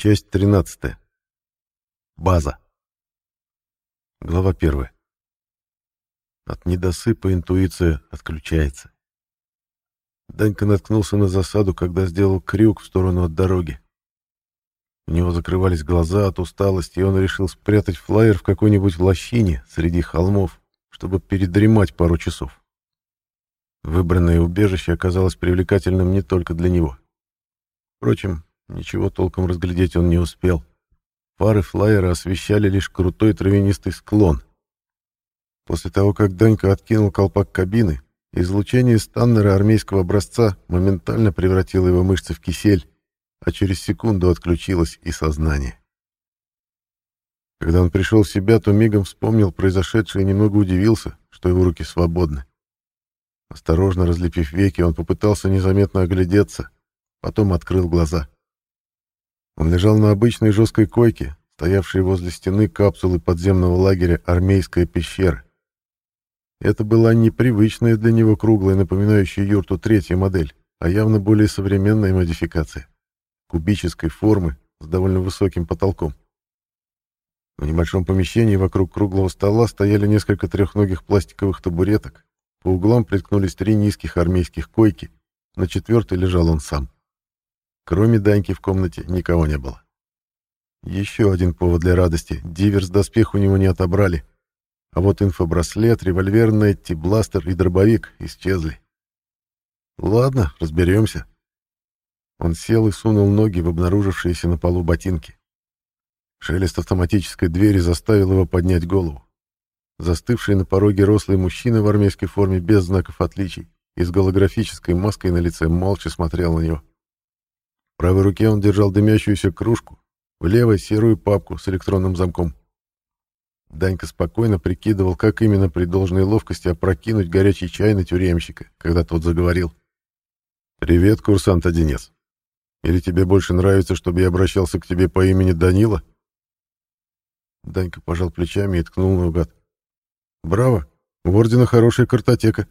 Часть 13. База. Глава 1. От недосыпа интуиция отключается. Данька наткнулся на засаду, когда сделал крюк в сторону от дороги. У него закрывались глаза от усталости, и он решил спрятать флайер в какой-нибудь лощине среди холмов, чтобы передремать пару часов. Выбранное убежище оказалось привлекательным не только для него. Впрочем, Ничего толком разглядеть он не успел. Фары флайера освещали лишь крутой травянистый склон. После того, как Данька откинул колпак кабины, излучение Станнера армейского образца моментально превратило его мышцы в кисель, а через секунду отключилось и сознание. Когда он пришел в себя, то мигом вспомнил произошедшее и немного удивился, что его руки свободны. Осторожно разлепив веки, он попытался незаметно оглядеться, потом открыл глаза. Он лежал на обычной жесткой койке, стоявшей возле стены капсулы подземного лагеря «Армейская пещера». Это была непривычная для него круглая, напоминающая юрту третья модель, а явно более современная модификация. Кубической формы с довольно высоким потолком. В небольшом помещении вокруг круглого стола стояли несколько трехногих пластиковых табуреток. По углам приткнулись три низких армейских койки, на четвертой лежал он сам. Кроме Даньки в комнате никого не было. Еще один повод для радости. Диверс-доспех у него не отобрали. А вот инфобраслет, револьвер Нетти, бластер и дробовик исчезли. Ладно, разберемся. Он сел и сунул ноги в обнаружившиеся на полу ботинки. Шелест автоматической двери заставил его поднять голову. Застывший на пороге рослый мужчина в армейской форме без знаков отличий и с голографической маской на лице молча смотрел на него. В правой руке он держал дымящуюся кружку, в левой — серую папку с электронным замком. Данька спокойно прикидывал, как именно при должной ловкости опрокинуть горячий чай на тюремщика, когда тот заговорил. «Привет, курсант Одинец. Или тебе больше нравится, чтобы я обращался к тебе по имени Данила?» Данька пожал плечами и ткнул наугад. «Браво! У ордена хорошая картотека».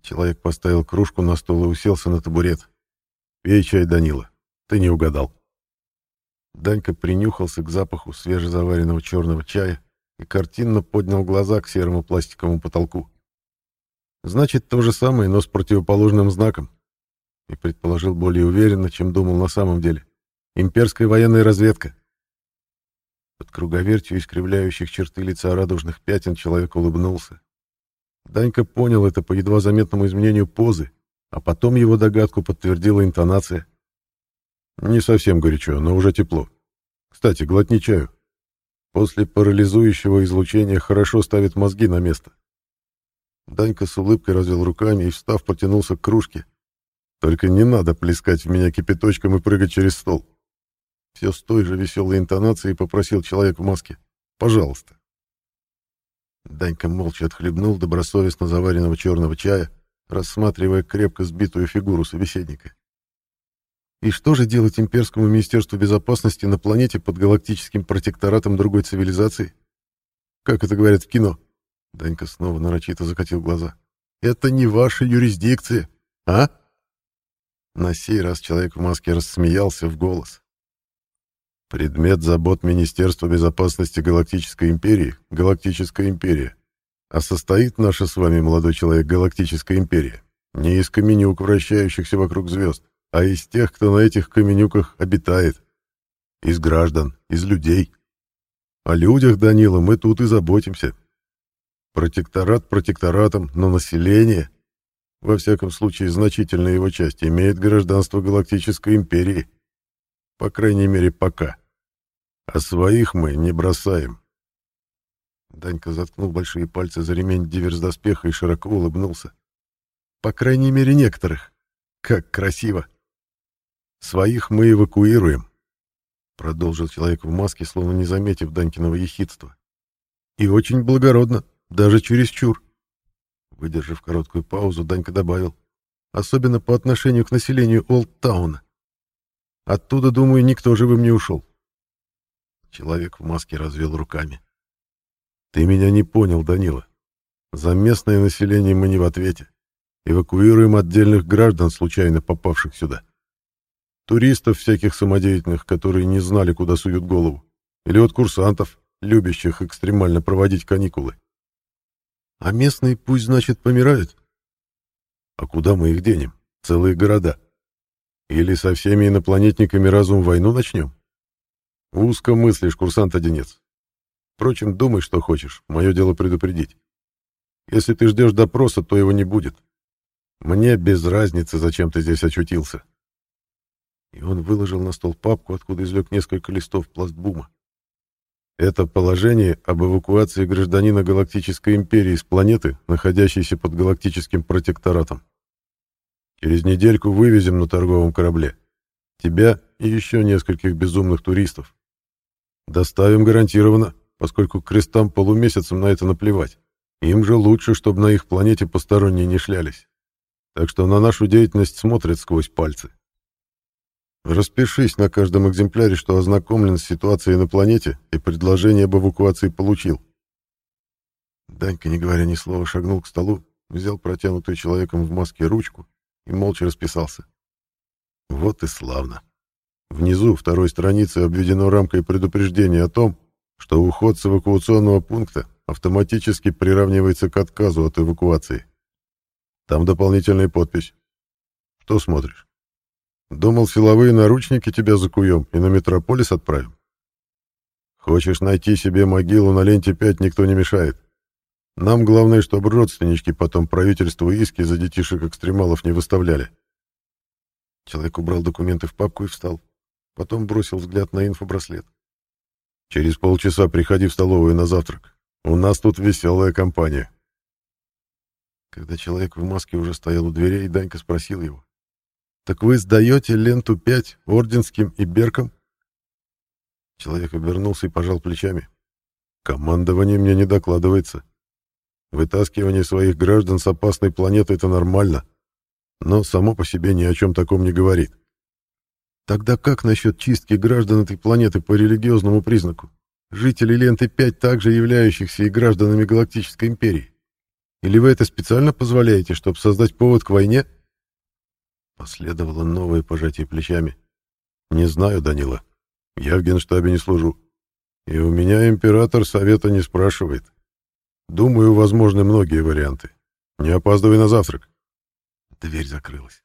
Человек поставил кружку на стол и уселся на табурет. «Пей чай, Данила. Ты не угадал». Данька принюхался к запаху свежезаваренного черного чая и картинно поднял глаза к серому пластиковому потолку. «Значит, то же самое, но с противоположным знаком», и предположил более уверенно, чем думал на самом деле. «Имперская военная разведка». Под круговертью искривляющих черты лица радужных пятен человек улыбнулся. Данька понял это по едва заметному изменению позы, а потом его догадку подтвердила интонация. «Не совсем горячо, но уже тепло. Кстати, глотни чаю. После парализующего излучения хорошо ставит мозги на место». Данька с улыбкой развел руками и, встав, потянулся к кружке. «Только не надо плескать в меня кипяточком и прыгать через стол». Все с той же веселой интонацией попросил человек в маске. «Пожалуйста». Данька молча отхлебнул добросовестно заваренного черного чая, рассматривая крепко сбитую фигуру собеседника. И что же делать имперскому министерству безопасности на планете под галактическим протекторатом другой цивилизации? Как это говорят в кино? Данька снова нарочито закатил глаза. Это не ваша юрисдикция, а? На сей раз человек в маске рассмеялся в голос. Предмет забот Министерства безопасности Галактической империи — Галактическая империя. А состоит наша с вами, молодой человек, галактическая империя не из каменюк, вращающихся вокруг звезд, а из тех, кто на этих каменюках обитает. Из граждан, из людей. О людях, Данила, мы тут и заботимся. Протекторат протекторатом, но население, во всяком случае значительная его часть, имеет гражданство Галактической империи. По крайней мере, пока. А своих мы не бросаем. Данька заткнул большие пальцы за ремень диверс-доспеха и широко улыбнулся. «По крайней мере, некоторых. Как красиво!» «Своих мы эвакуируем», — продолжил человек в маске, словно не заметив Данькиного ехидства. «И очень благородно, даже чересчур». Выдержав короткую паузу, Данька добавил. «Особенно по отношению к населению Олдтауна. Оттуда, думаю, никто живым не ушел». Человек в маске развел руками. Ты меня не понял, Данила. За местное население мы не в ответе. Эвакуируем отдельных граждан, случайно попавших сюда. туристов всяких самодеятельных, которые не знали, куда суют голову, или от курсантов, любящих экстремально проводить каникулы. А местные пусть, значит, помирают. А куда мы их денем? Целые города. Или со всеми инопланетниками разум войну начнем? Узко мыслишь, курсант-одинец. Впрочем, думай, что хочешь, мое дело предупредить. Если ты ждешь допроса, то его не будет. Мне без разницы, зачем ты здесь очутился. И он выложил на стол папку, откуда извлек несколько листов пластбума. Это положение об эвакуации гражданина Галактической империи с планеты, находящейся под галактическим протекторатом. Через недельку вывезем на торговом корабле. Тебя и еще нескольких безумных туристов. Доставим гарантированно, поскольку крестам полумесяцам на это наплевать. Им же лучше, чтобы на их планете посторонние не шлялись. Так что на нашу деятельность смотрят сквозь пальцы. Распишись на каждом экземпляре, что ознакомлен с ситуацией на планете и предложение об эвакуации получил. Данька, не говоря ни слова, шагнул к столу, взял протянутую человеком в маске ручку и молча расписался. Вот и славно. Внизу второй страницы обведено рамкой предупреждение о том, что уход с эвакуационного пункта автоматически приравнивается к отказу от эвакуации. Там дополнительная подпись. Что смотришь? Думал, силовые наручники тебя закуем и на метрополис отправим? Хочешь найти себе могилу на ленте 5, никто не мешает. Нам главное, чтобы родственнички потом правительству иски за детишек-экстремалов не выставляли. Человек убрал документы в папку и встал. Потом бросил взгляд на инфобраслет. Через полчаса приходи в столовую на завтрак. У нас тут веселая компания. Когда человек в маске уже стоял у дверей, Данька спросил его. «Так вы сдаете ленту 5 орденским и беркам?» Человек обернулся и пожал плечами. «Командование мне не докладывается. Вытаскивание своих граждан с опасной планеты — это нормально, но само по себе ни о чем таком не говорит. Тогда как насчет чистки граждан этой планеты по религиозному признаку? Жители ленты 5 также являющихся и гражданами Галактической империи? Или вы это специально позволяете, чтобы создать повод к войне?» Последовало новое пожатие плечами. «Не знаю, Данила. Я в генштабе не служу. И у меня император совета не спрашивает. Думаю, возможны многие варианты. Не опаздывай на завтрак». Дверь закрылась.